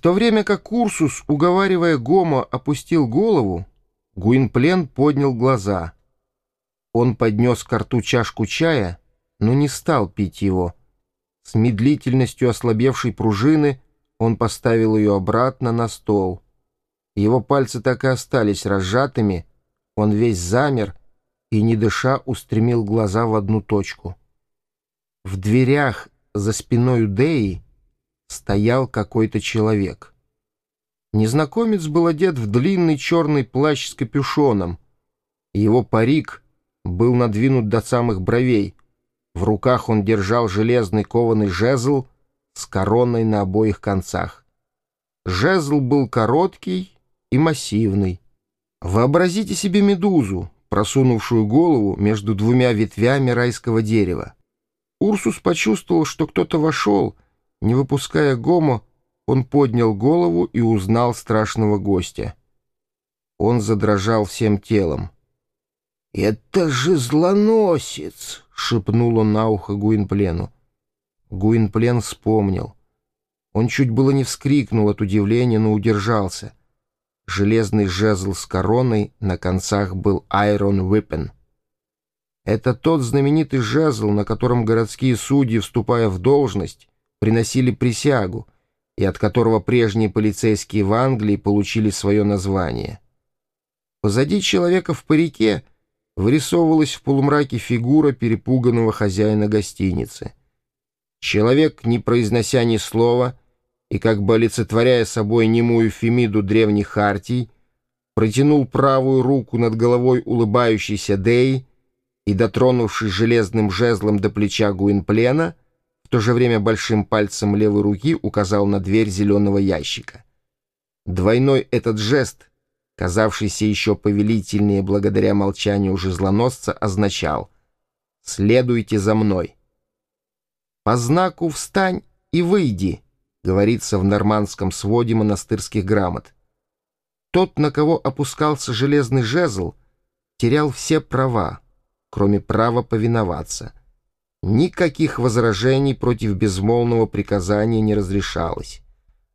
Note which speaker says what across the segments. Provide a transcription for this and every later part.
Speaker 1: то время как Урсус, уговаривая Гомо, опустил голову, Гуинплен поднял глаза. Он поднес к рту чашку чая, но не стал пить его. С медлительностью ослабевшей пружины он поставил ее обратно на стол. Его пальцы так и остались разжатыми, он весь замер и, не дыша, устремил глаза в одну точку. В дверях за спиной Деи стоял какой-то человек. Незнакомец был одет в длинный черный плащ с капюшоном. Его парик был надвинут до самых бровей. В руках он держал железный кованый жезл с короной на обоих концах. Жезл был короткий и массивный. Вообразите себе медузу, просунувшую голову между двумя ветвями райского дерева. Урсус почувствовал, что кто-то вошел. Не выпуская Гомо, он поднял голову и узнал страшного гостя. Он задрожал всем телом. «Это же злоносец!» — шепнул он на ухо Гуинплену. Гуинплен вспомнил. Он чуть было не вскрикнул от удивления, но удержался. Железный жезл с короной на концах был Айрон Whippen. Это тот знаменитый жезл, на котором городские судьи, вступая в должность, приносили присягу, и от которого прежние полицейские в Англии получили свое название. Позади человека в парике вырисовывалась в полумраке фигура перепуганного хозяина гостиницы. Человек, не произнося ни слова и как бы олицетворяя собой немую фемиду древних хартий, протянул правую руку над головой улыбающейся Деи и, дотронувшись железным жезлом до плеча Гуинплена, в то же время большим пальцем левой руки указал на дверь зеленого ящика. Двойной этот жест казавшийся еще повелительнее благодаря молчанию жезлоносца, означал «Следуйте за мной». «По знаку встань и выйди», говорится в нормандском своде монастырских грамот. Тот, на кого опускался железный жезл, терял все права, кроме права повиноваться. Никаких возражений против безмолвного приказания не разрешалось.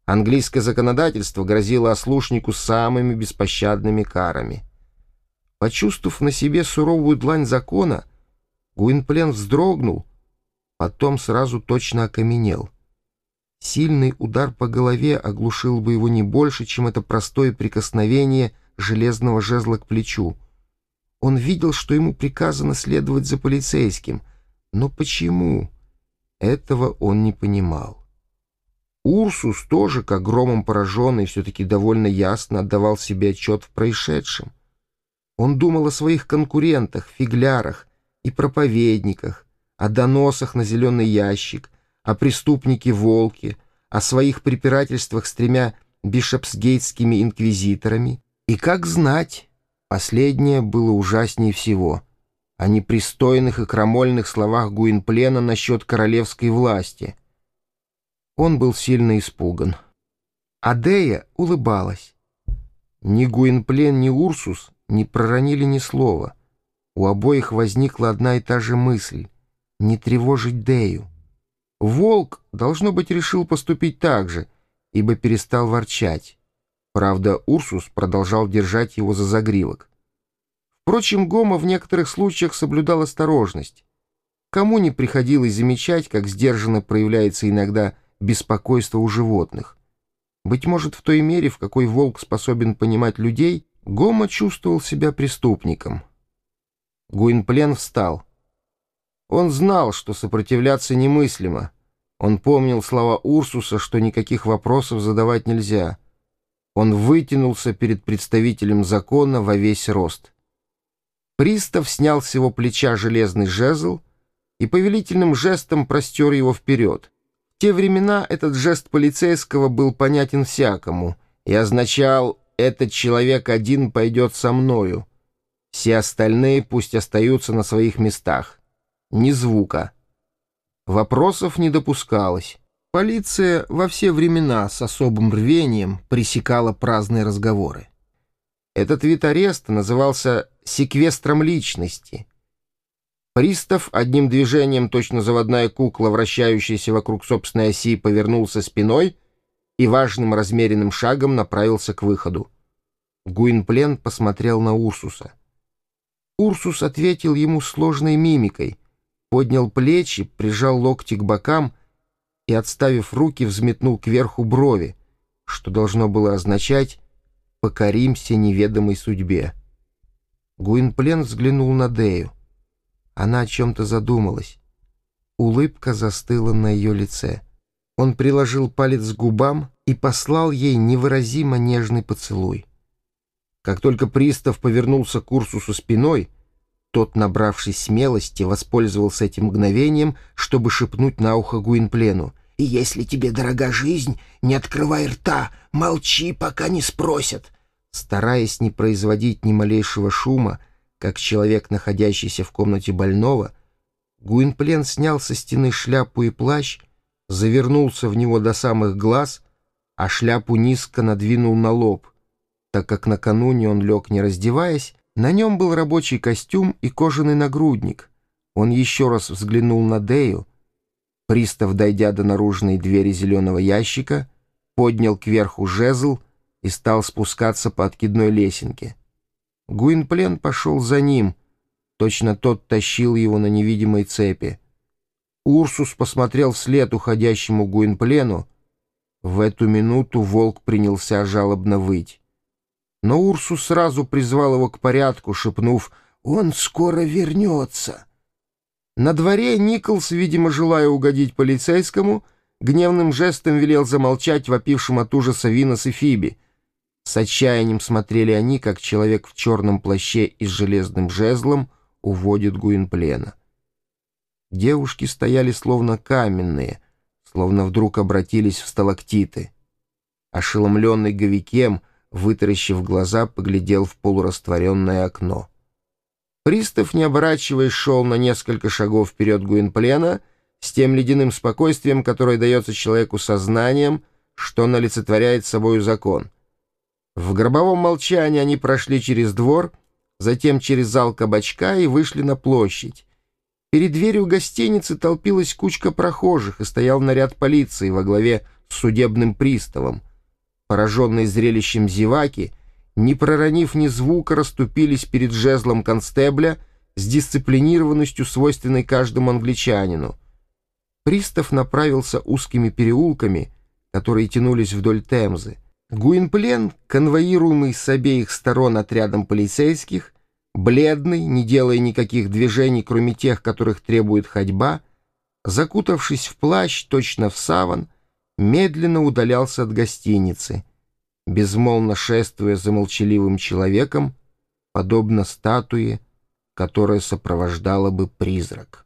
Speaker 1: Английское законодательство грозило ослушнику самыми беспощадными карами. Почувствовав на себе суровую длань закона, Гуинплен вздрогнул, потом сразу точно окаменел. Сильный удар по голове оглушил бы его не больше, чем это простое прикосновение железного жезла к плечу. Он видел, что ему приказано следовать за полицейским, но почему? Этого он не понимал. Урсус тоже, как громом пораженный, все-таки довольно ясно отдавал себе отчет в происшедшем. Он думал о своих конкурентах, фиглярах и проповедниках, о доносах на зеленый ящик, о преступнике-волке, о своих препирательствах с тремя бишопсгейтскими инквизиторами. И как знать, последнее было ужаснее всего, о непристойных и крамольных словах Гуинплена насчет королевской власти — он был сильно испуган. Адея улыбалась. Ни Гуинплен, ни Урсус не проронили ни слова. У обоих возникла одна и та же мысль — не тревожить Дею. Волк, должно быть, решил поступить так же, ибо перестал ворчать. Правда, Урсус продолжал держать его за загривок. Впрочем, Гома в некоторых случаях соблюдал осторожность. Кому не приходилось замечать, как сдержанно проявляется иногда беспокойство у животных. Быть может, в той мере, в какой волк способен понимать людей, Гома чувствовал себя преступником. Гуинплен встал. Он знал, что сопротивляться немыслимо. Он помнил слова Урсуса, что никаких вопросов задавать нельзя. Он вытянулся перед представителем закона во весь рост. Пристав снял с его плеча железный жезл и повелительным жестом простер его вперед те времена этот жест полицейского был понятен всякому и означал «этот человек один пойдет со мною». Все остальные пусть остаются на своих местах. Ни звука. Вопросов не допускалось. Полиция во все времена с особым рвением пресекала праздные разговоры. Этот вид ареста назывался секвестром личности — Пристав одним движением, точно заводная кукла, вращающаяся вокруг собственной оси, повернулся спиной и важным размеренным шагом направился к выходу. Гуинплен посмотрел на Урсуса. Урсус ответил ему сложной мимикой, поднял плечи, прижал локти к бокам и, отставив руки, взметнул кверху брови, что должно было означать «покоримся неведомой судьбе». Гуинплен взглянул на Дею. Она о чем-то задумалась. Улыбка застыла на ее лице. Он приложил палец к губам и послал ей невыразимо нежный поцелуй. Как только пристав повернулся к Урсусу спиной, тот, набравшись смелости, воспользовался этим мгновением, чтобы шепнуть на ухо Гуинплену. «И если тебе дорога жизнь, не открывай рта, молчи, пока не спросят». Стараясь не производить ни малейшего шума, как человек, находящийся в комнате больного, Гуинплен снял со стены шляпу и плащ, завернулся в него до самых глаз, а шляпу низко надвинул на лоб, так как накануне он лег не раздеваясь, на нем был рабочий костюм и кожаный нагрудник. Он еще раз взглянул на Дею. Пристав, дойдя до наружной двери зеленого ящика, поднял кверху жезл и стал спускаться по откидной лесенке. Гуинплен пошел за ним, точно тот тащил его на невидимой цепи. Урсус посмотрел вслед уходящему Гуинплену. В эту минуту волк принялся жалобно выть. Но Урсус сразу призвал его к порядку, шепнув «Он скоро вернется». На дворе Николс, видимо, желая угодить полицейскому, гневным жестом велел замолчать вопившим от ужаса Винос и Фиби — с отчаянием смотрели они, как человек в черном плаще и с железным жезлом уводит Гуинплена. Девушки стояли словно каменные, словно вдруг обратились в сталактиты. Ошеломленный Говикем, вытаращив глаза, поглядел в полурастворенное окно. Пристав, не оборачиваясь, шел на несколько шагов вперед Гуинплена с тем ледяным спокойствием, которое дается человеку сознанием, что он олицетворяет собою закон — в гробовом молчании они прошли через двор, затем через зал кабачка и вышли на площадь. Перед дверью гостиницы толпилась кучка прохожих и стоял наряд полиции во главе с судебным приставом. Пораженные зрелищем зеваки, не проронив ни звука, расступились перед жезлом констебля с дисциплинированностью, свойственной каждому англичанину. Пристав направился узкими переулками, которые тянулись вдоль Темзы. Гуинплен, конвоируемый с обеих сторон отрядом полицейских, бледный, не делая никаких движений, кроме тех, которых требует ходьба, закутавшись в плащ, точно в саван, медленно удалялся от гостиницы, безмолвно шествуя за молчаливым человеком, подобно статуе, которая сопровождала бы призрак.